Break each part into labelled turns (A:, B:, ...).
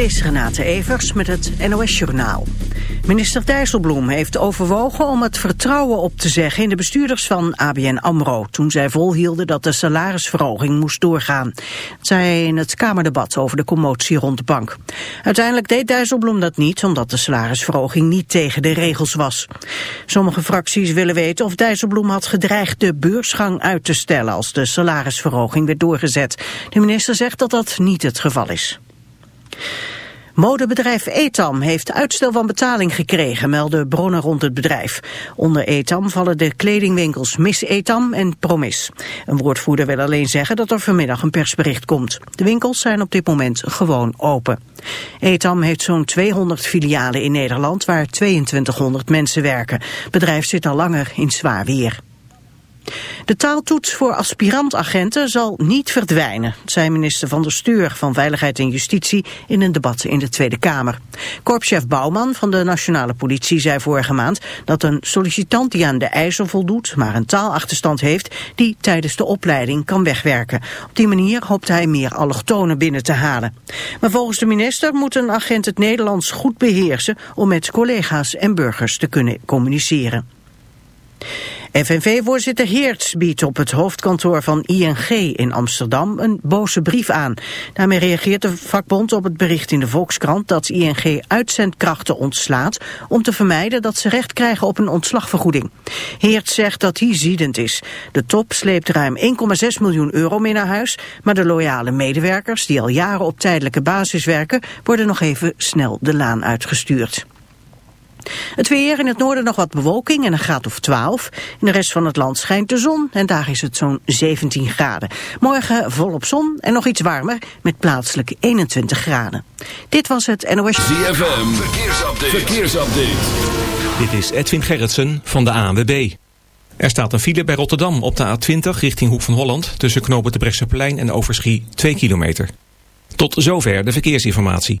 A: Is Renate Evers met het NOS Journaal. Minister Dijsselbloem heeft overwogen om het vertrouwen op te zeggen in de bestuurders van ABN AMRO, toen zij volhielden dat de salarisverhoging moest doorgaan. Dat zei in het Kamerdebat over de commotie rond de bank. Uiteindelijk deed Dijsselbloem dat niet, omdat de salarisverhoging niet tegen de regels was. Sommige fracties willen weten of Dijsselbloem had gedreigd de beursgang uit te stellen als de salarisverhoging werd doorgezet. De minister zegt dat dat niet het geval is. Modebedrijf Etam heeft uitstel van betaling gekregen, melden bronnen rond het bedrijf. Onder Etam vallen de kledingwinkels Miss Etam en Promis. Een woordvoerder wil alleen zeggen dat er vanmiddag een persbericht komt. De winkels zijn op dit moment gewoon open. Etam heeft zo'n 200 filialen in Nederland waar 2200 mensen werken. Het bedrijf zit al langer in zwaar weer. De taaltoets voor aspirantagenten zal niet verdwijnen, zei minister Van der Steur van Veiligheid en Justitie in een debat in de Tweede Kamer. Korpschef Bouwman van de Nationale Politie zei vorige maand dat een sollicitant die aan de eisen voldoet, maar een taalachterstand heeft, die tijdens de opleiding kan wegwerken. Op die manier hoopt hij meer allochtonen binnen te halen. Maar volgens de minister moet een agent het Nederlands goed beheersen om met collega's en burgers te kunnen communiceren. FNV-voorzitter Heerts biedt op het hoofdkantoor van ING in Amsterdam een boze brief aan. Daarmee reageert de vakbond op het bericht in de Volkskrant dat ING uitzendkrachten ontslaat om te vermijden dat ze recht krijgen op een ontslagvergoeding. Heerts zegt dat hij ziedend is. De top sleept ruim 1,6 miljoen euro mee naar huis, maar de loyale medewerkers die al jaren op tijdelijke basis werken worden nog even snel de laan uitgestuurd. Het weer in het noorden nog wat bewolking en een graad of 12. In de rest van het land schijnt de zon en daar is het zo'n 17 graden. Morgen volop zon en nog iets warmer met plaatselijk 21 graden. Dit was het NOS...
B: ZFM, verkeersupdate. verkeersupdate.
C: Dit is Edwin Gerritsen van de ANWB. Er staat een file bij Rotterdam op de A20 richting Hoek van Holland... tussen knopen de Bresseplein en Overschie 2 kilometer. Tot zover de verkeersinformatie.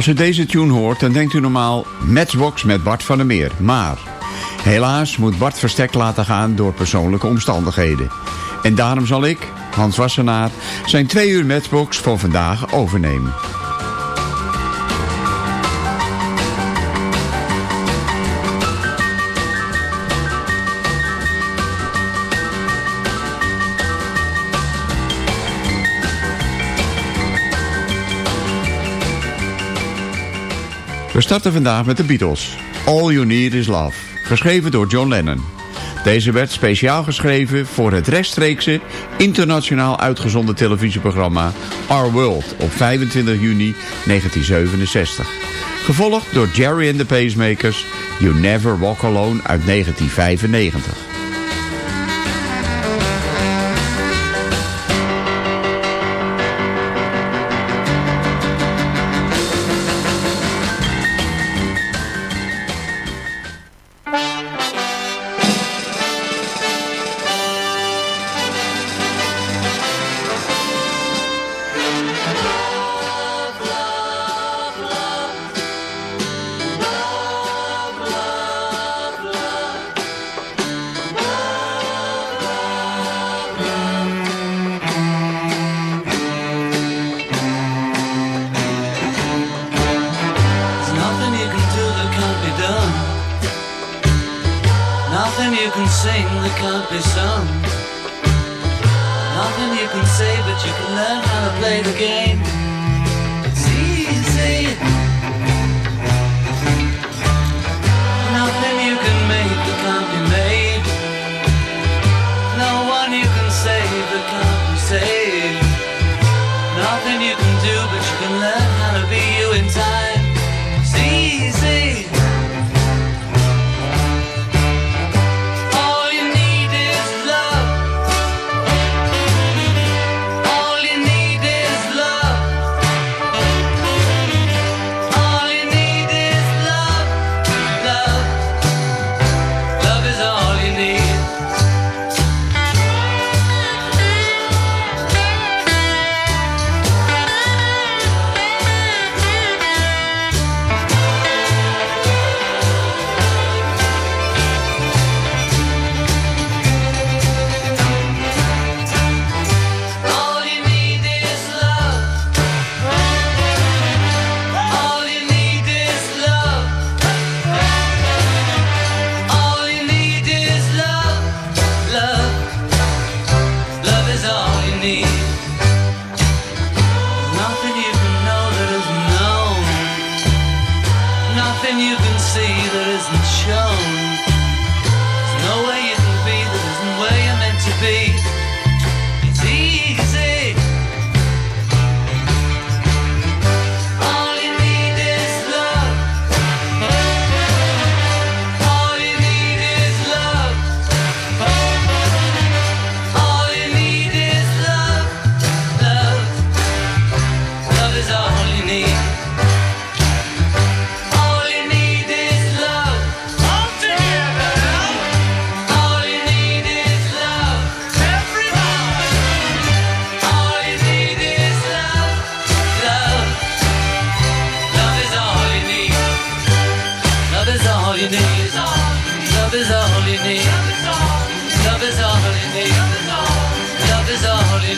D: Als u deze tune hoort, dan denkt u normaal Matchbox met Bart van der Meer. Maar helaas moet Bart verstek laten gaan door persoonlijke omstandigheden. En daarom zal ik, Hans Wassenaar, zijn twee uur Matchbox voor vandaag overnemen. We starten vandaag met de Beatles. All You Need Is Love. Geschreven door John Lennon. Deze werd speciaal geschreven voor het rechtstreekse internationaal uitgezonden televisieprogramma Our World op 25 juni 1967. Gevolgd door Jerry and the Pacemakers You Never Walk Alone uit 1995.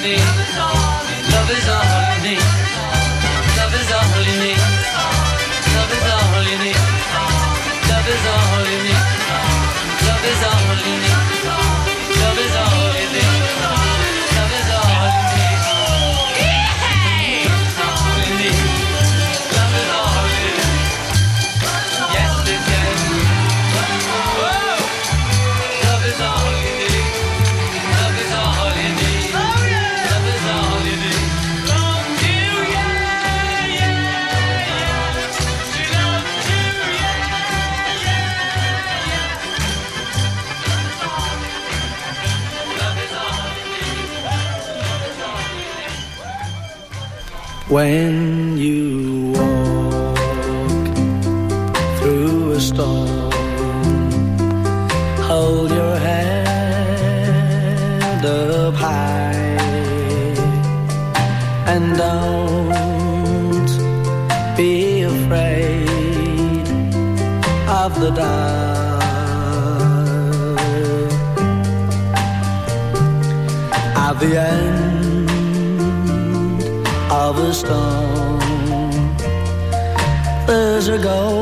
E: Sunday.
F: When years ago.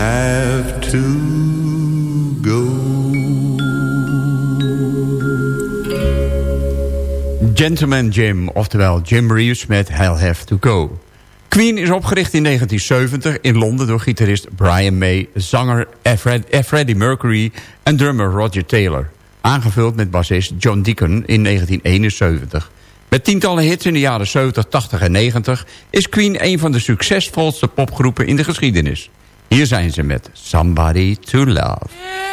G: have to go.
D: Gentleman Jim, oftewel Jim Reeves met I'll Have To Go. Queen is opgericht in 1970 in Londen door gitarist Brian May... zanger Fred, Freddie Mercury en drummer Roger Taylor. Aangevuld met bassist John Deacon in 1971. Met tientallen hits in de jaren 70, 80 en 90... is Queen een van de succesvolste popgroepen in de geschiedenis. Hier zijn ze met Somebody to Love.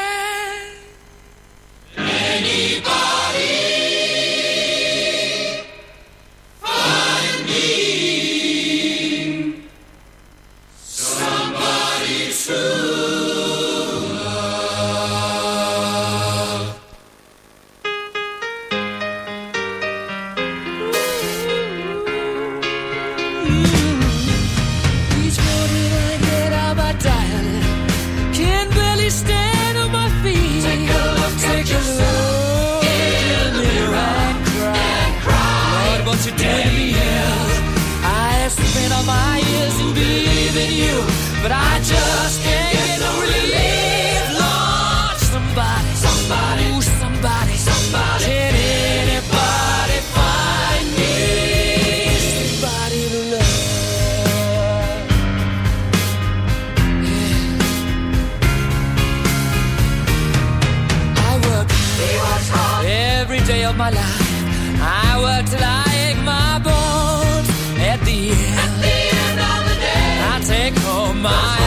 H: mind.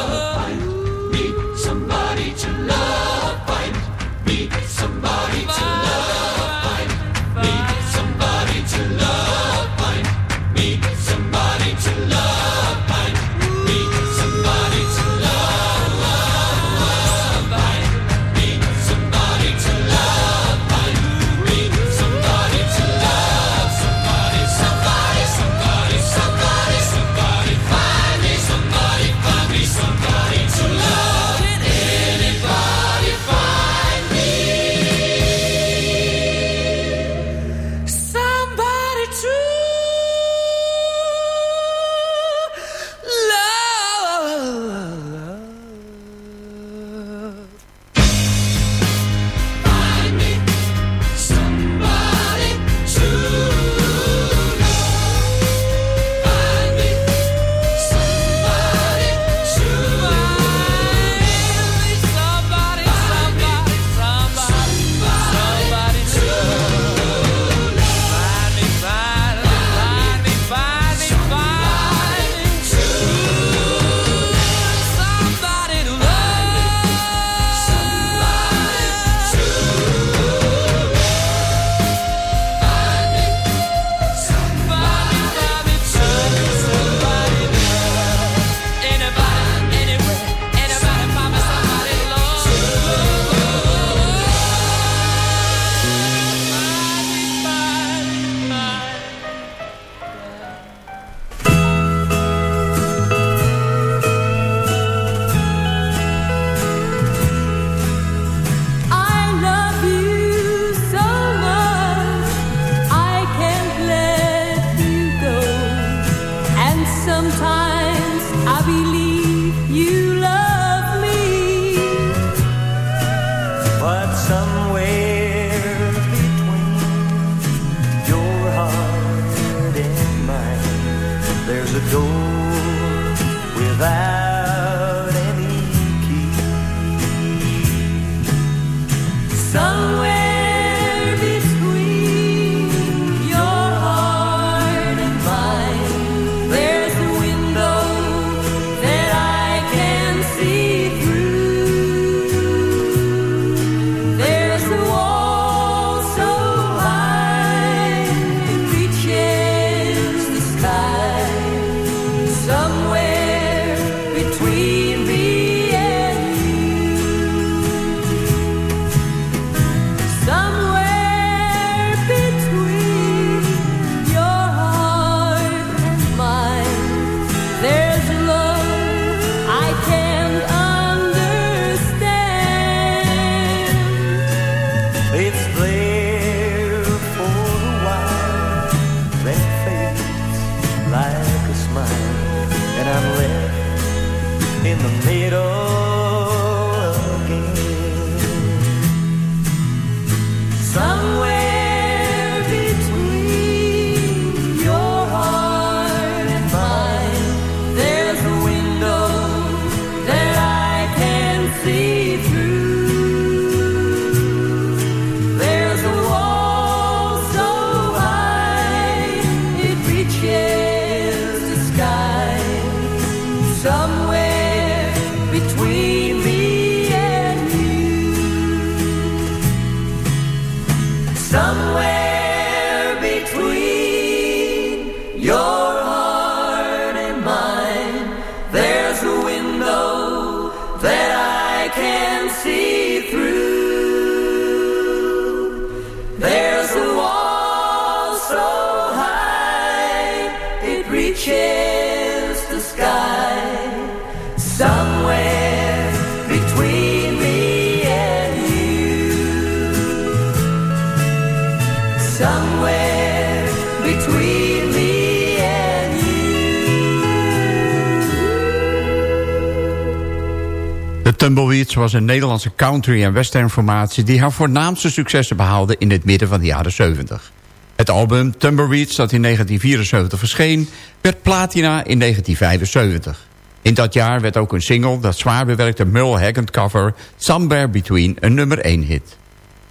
I: Tumbleweeds was een Nederlandse country- en western formatie... die haar voornaamste successen behaalde in het midden van de jaren 70. Het album Tumbleweeds, dat in 1974 verscheen... werd platina in 1975. In dat jaar werd ook een single, dat zwaar bewerkte Merle Haggard cover... Somewhere Between, een nummer 1 hit.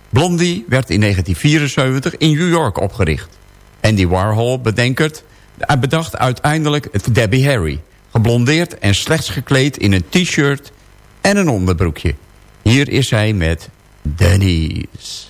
I: Blondie werd in 1974 in New York opgericht. Andy Warhol bedenkert, bedacht uiteindelijk het Debbie Harry... geblondeerd en slechts gekleed in een t-shirt en een onderbroekje. Hier is zij met Denise.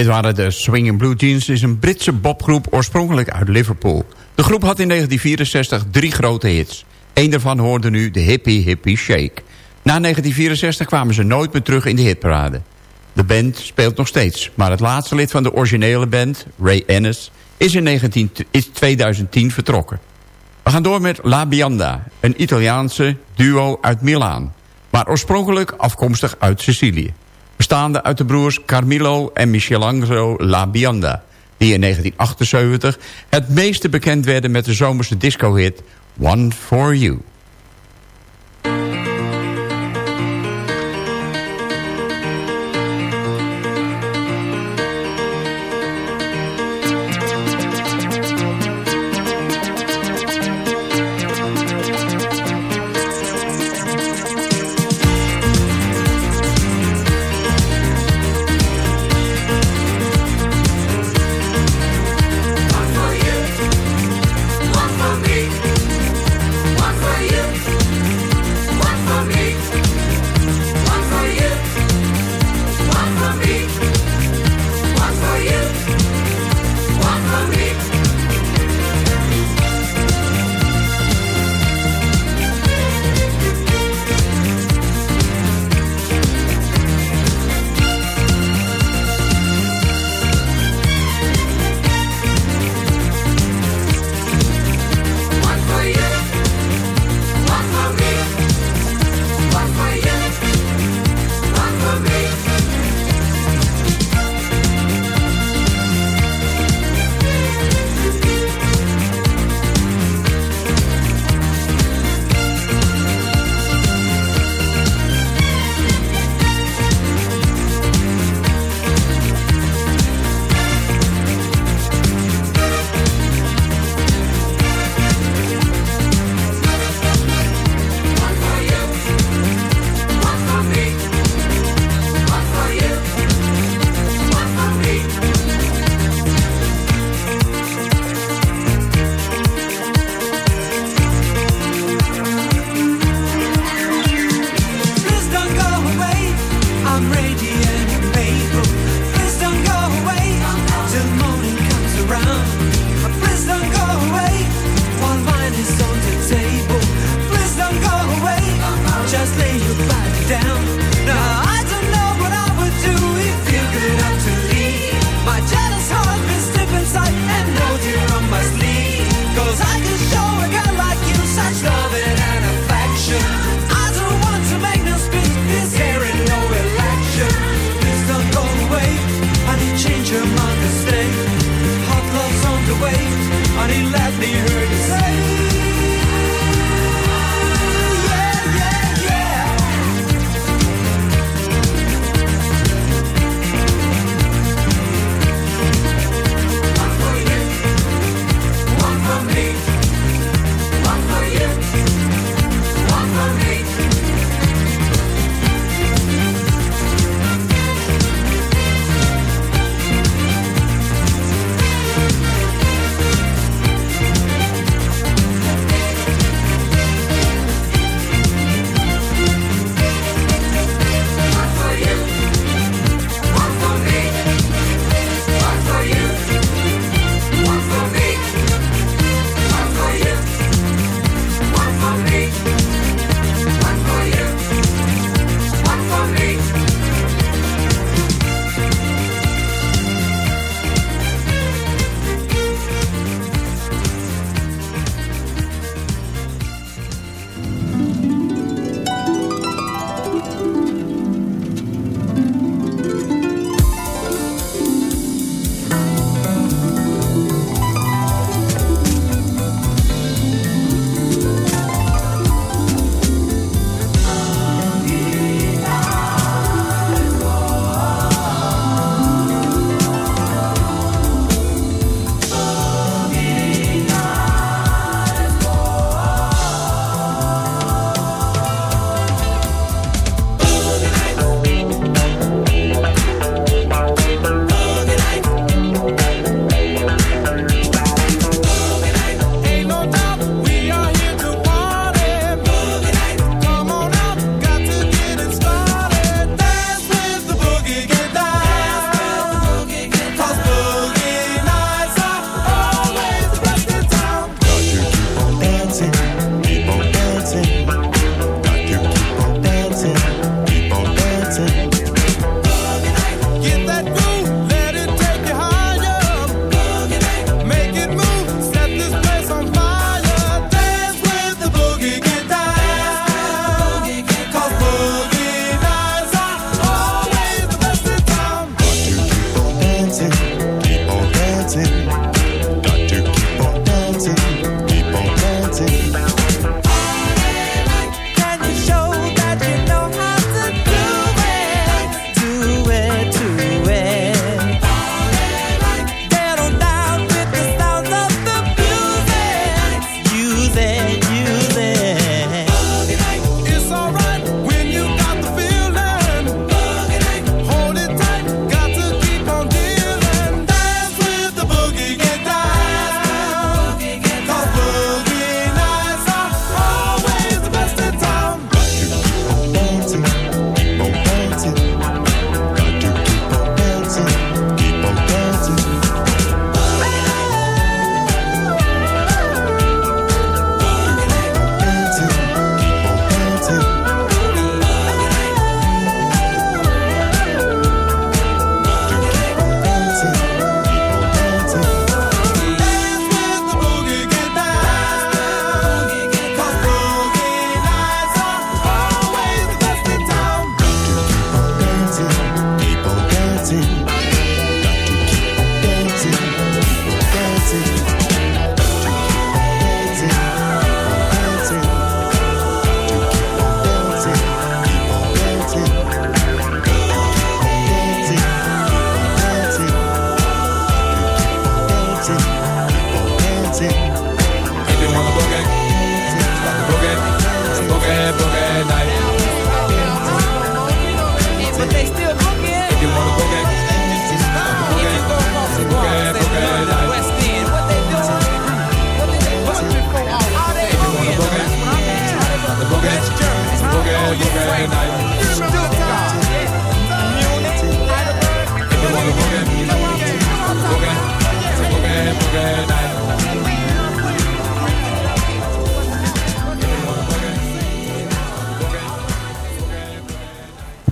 I: dit waren de Swinging Blue Jeans, is een Britse bobgroep oorspronkelijk uit Liverpool. De groep had in 1964 drie grote hits. Eén daarvan hoorde nu de Hippie Hippie Shake. Na 1964 kwamen ze nooit meer terug in de hitparade. De band speelt nog steeds, maar het laatste lid van de originele band, Ray Ennis, is in 2010 vertrokken.
H: We gaan door met La Bianda, een Italiaanse duo uit Milaan, maar oorspronkelijk afkomstig uit Sicilië bestaande uit de broers Carmelo en Michelangelo La Bianda, die in 1978 het meeste bekend werden met de zomerse discohit One For You.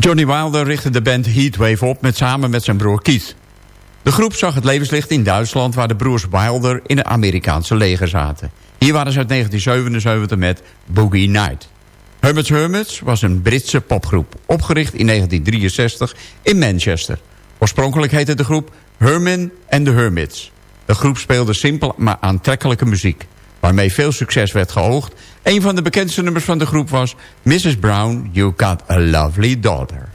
D: Johnny Wilder richtte de band Heatwave op met samen met zijn broer Keith. De groep zag het levenslicht in Duitsland... waar de broers Wilder in het Amerikaanse leger zaten. Hier waren ze uit 1977 met Boogie Night. Hermits Hermits was een Britse popgroep... opgericht in 1963 in Manchester. Oorspronkelijk heette de groep Herman and the Hermits. De groep speelde simpel maar aantrekkelijke muziek... waarmee veel succes werd geoogd. Een van de bekendste nummers van de groep was... Mrs. Brown, You Got a Lovely Daughter.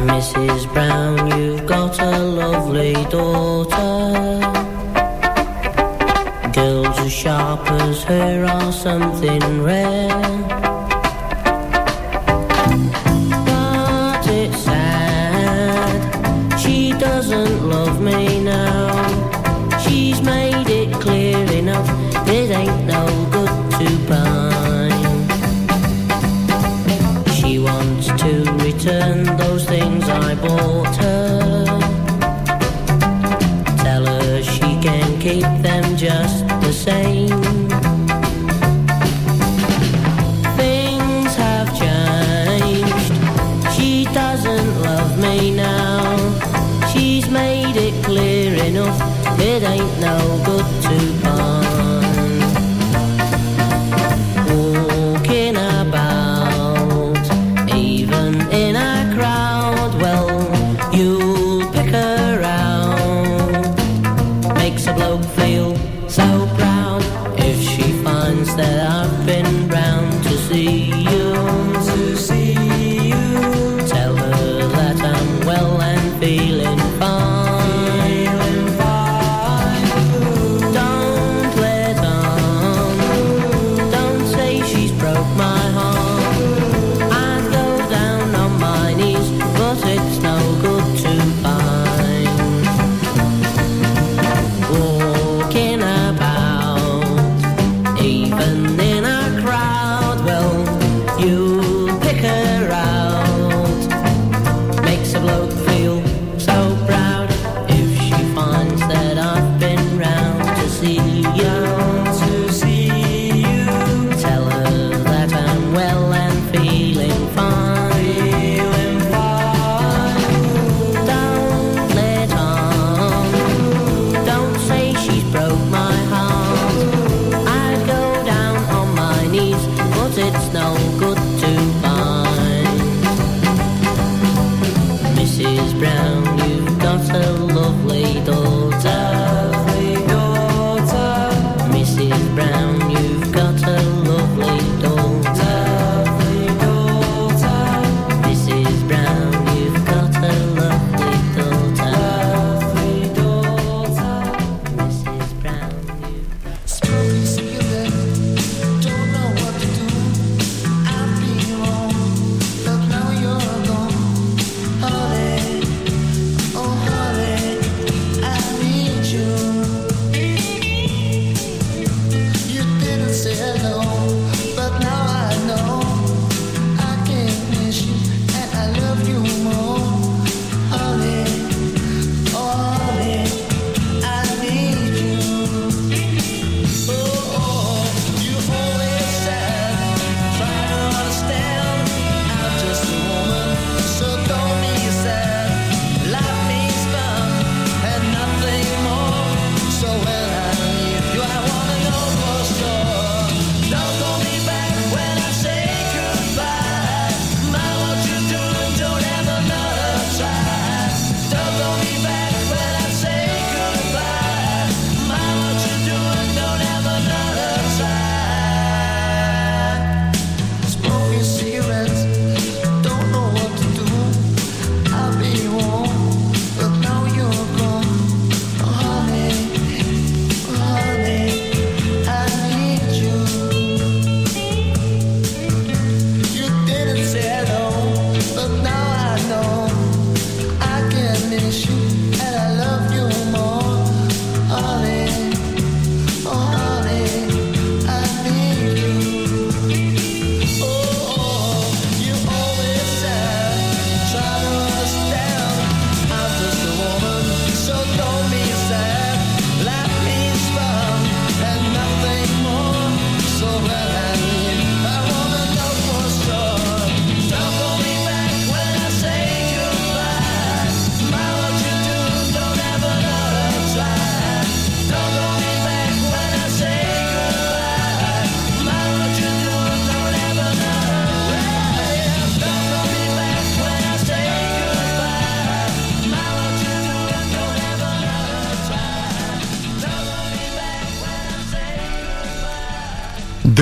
J: Mrs. Brown, you've got a lovely daughter. Girls as sharp as her are something rare.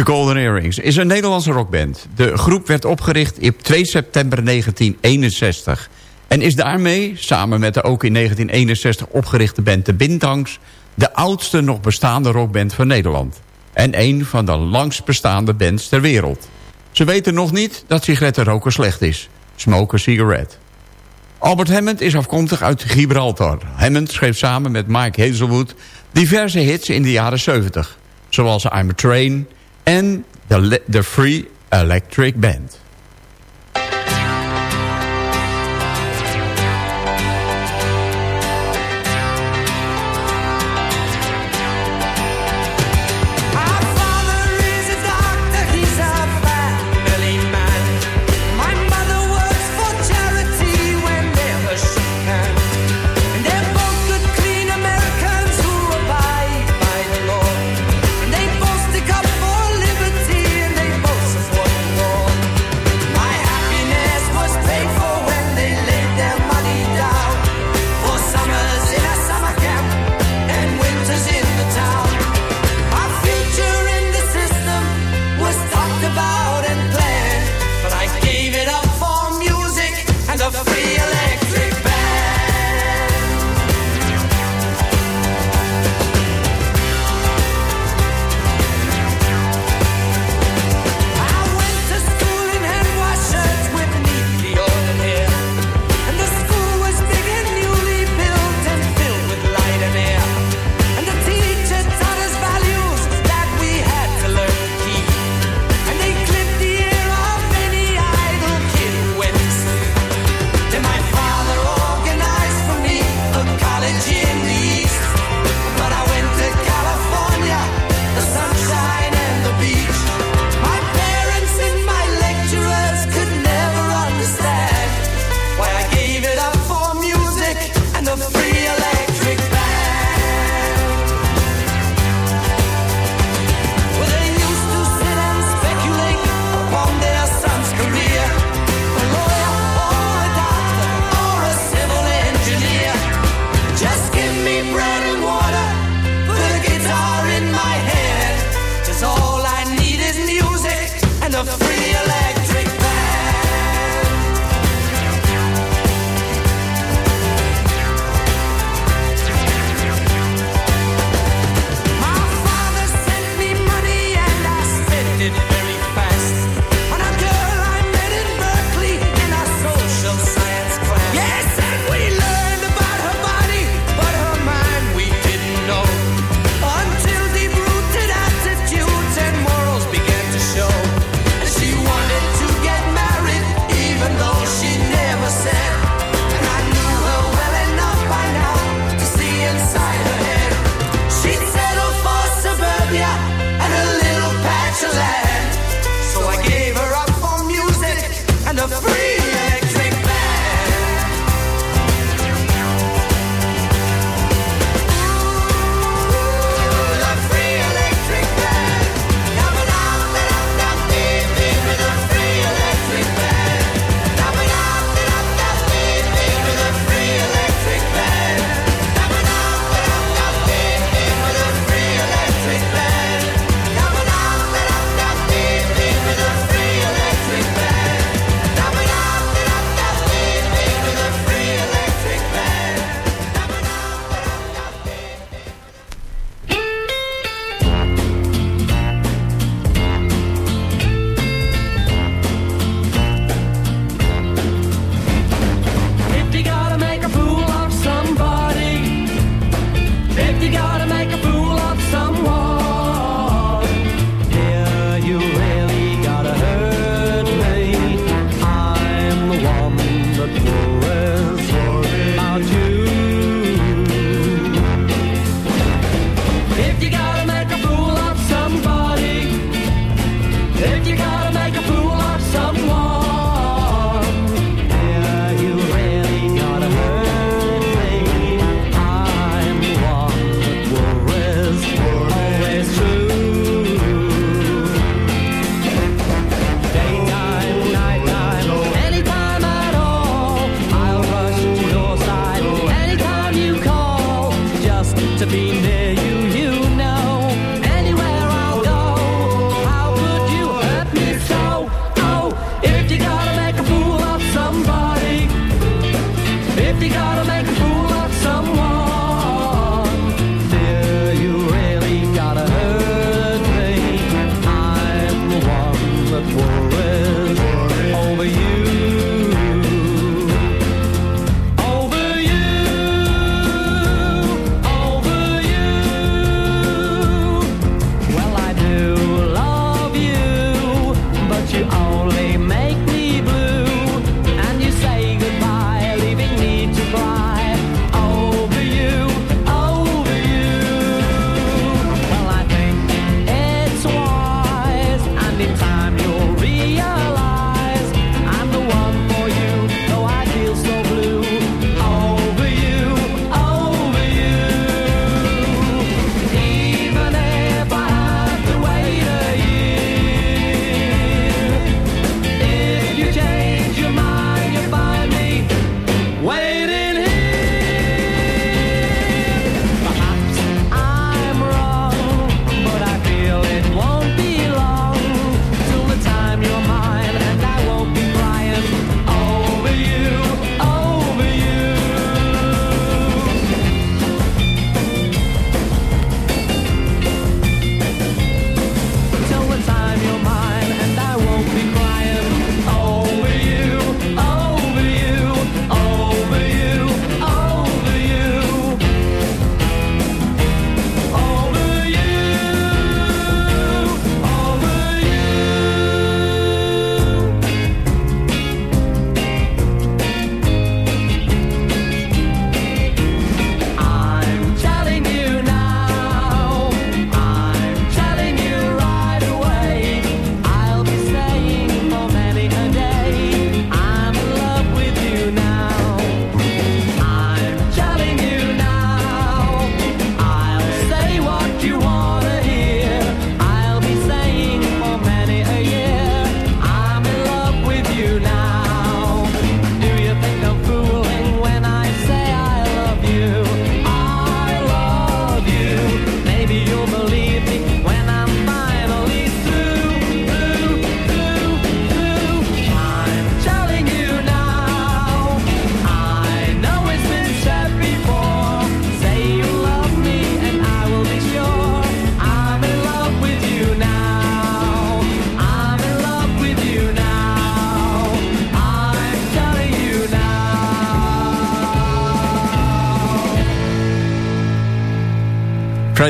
H: Golden Earrings is een Nederlandse rockband. De groep werd opgericht op 2 september 1961... en is daarmee, samen met de ook in 1961 opgerichte band De Bintangs... de oudste nog bestaande rockband van Nederland... en een van de langst bestaande bands ter wereld. Ze weten nog niet dat sigarettenroken slecht is. Smoke a cigarette. Albert Hammond is afkomstig uit Gibraltar. Hammond schreef samen met Mike Hazelwood diverse hits in de jaren 70. Zoals I'm a Train, en de, de Free Electric Band.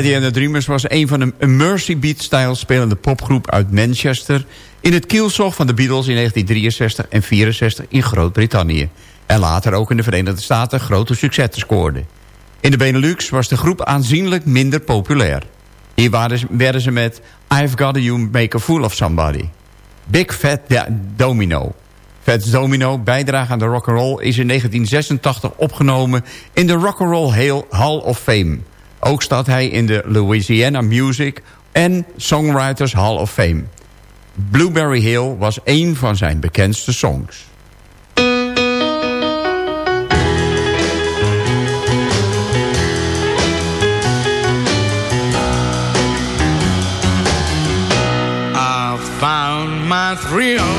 K: The
D: Dreamers was een van de Mercy Beat-stijl spelende popgroep uit Manchester... in het kielzog van de Beatles in 1963 en 64 in Groot-Brittannië. En later ook in de Verenigde Staten grote successen scoorde. In de Benelux was de groep aanzienlijk minder populair. Hier waren werden ze met I've Gotta You Make a Fool of Somebody. Big Fat Domino. Fats Domino, bijdrage aan de rock'n'roll... is in 1986 opgenomen in de Rock'n'Roll Hall of Fame. Ook staat hij in de Louisiana Music en Songwriters Hall of Fame. Blueberry Hill was een van zijn bekendste songs.
L: Found my thrill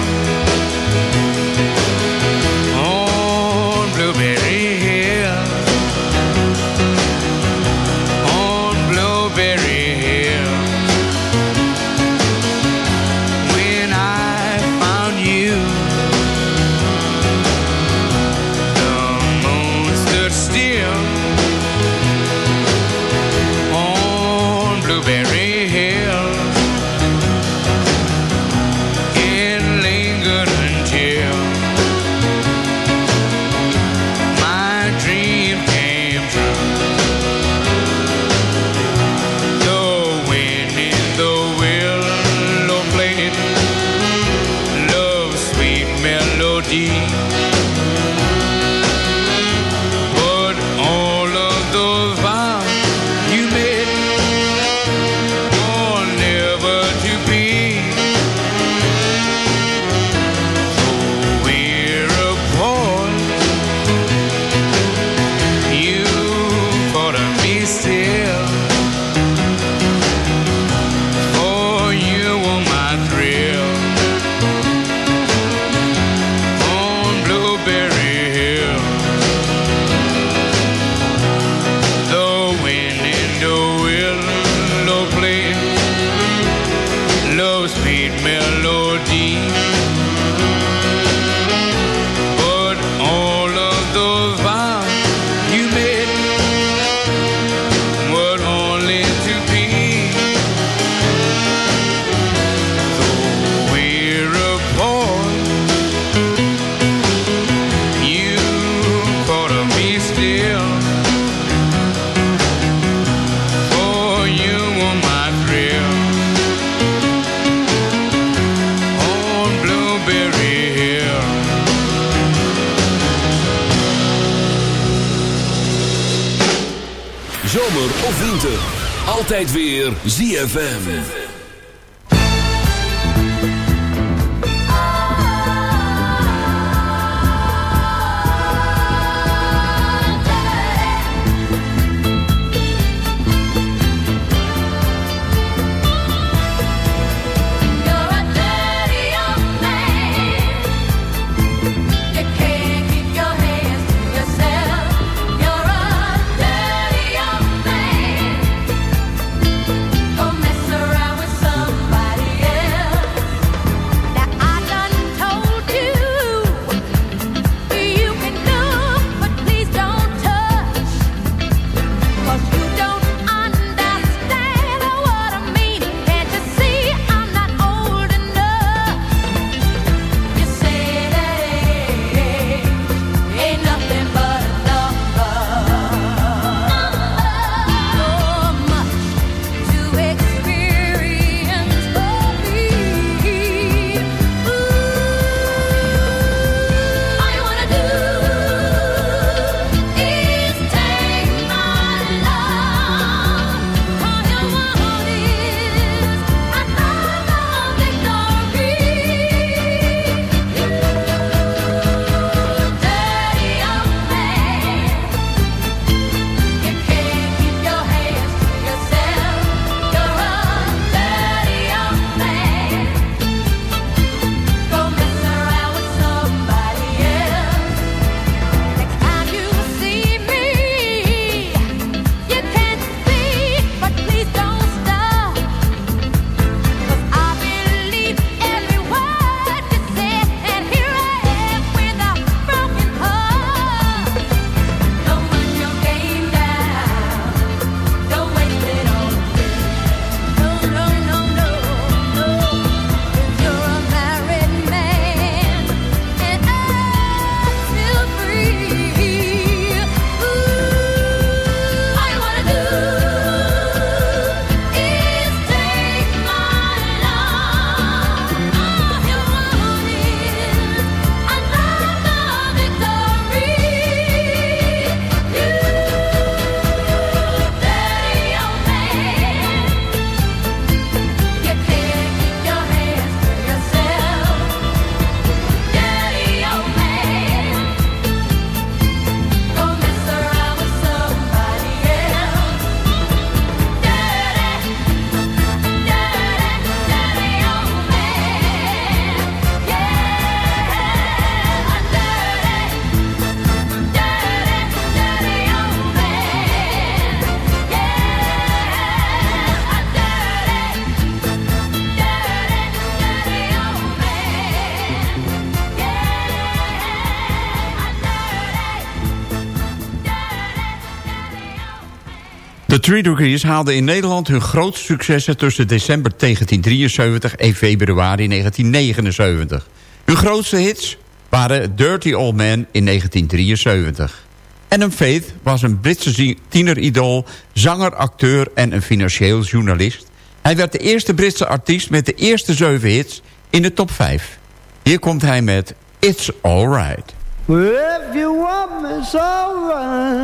D: Three Degrees haalde in Nederland hun grootste successen... tussen december 1973 en februari 1979. Hun grootste hits waren Dirty Old Man in 1973. Adam Faith was een Britse tieneridool, zanger, acteur en een financieel journalist. Hij werd de eerste Britse artiest met de eerste zeven hits in de top 5. Hier komt hij met It's Alright.
F: Right'. you want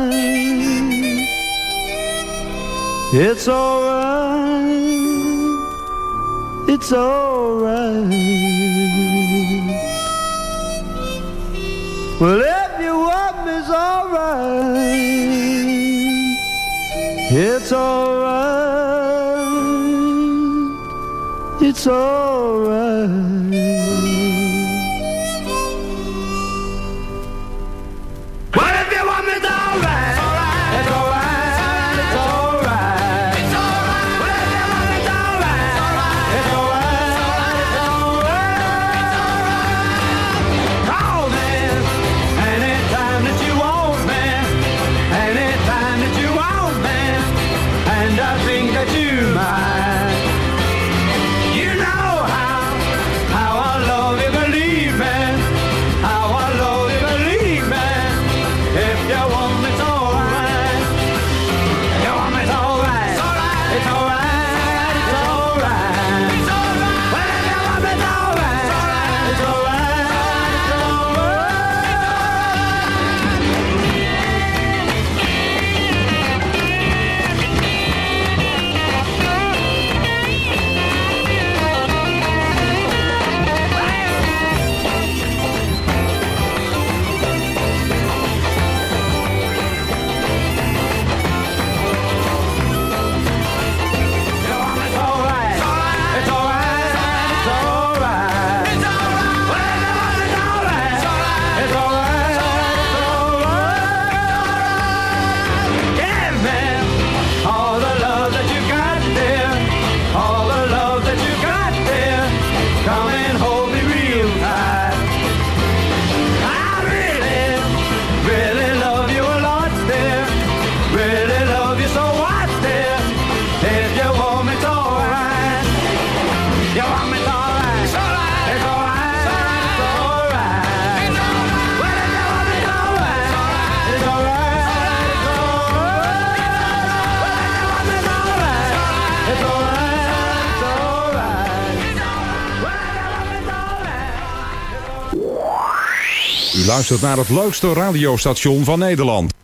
F: me. It's alright, it's alright. Well, if you want me, it's alright, it's alright, it's alright.
M: Luister naar het leukste radiostation van Nederland.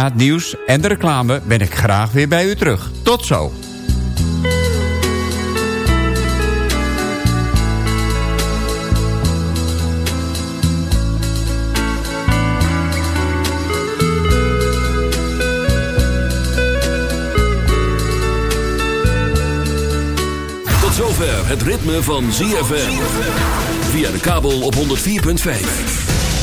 D: Het nieuws en de reclame ben ik graag weer bij u terug. Tot zo.
B: Tot zover het ritme van ZFM. Via de kabel op 104.5.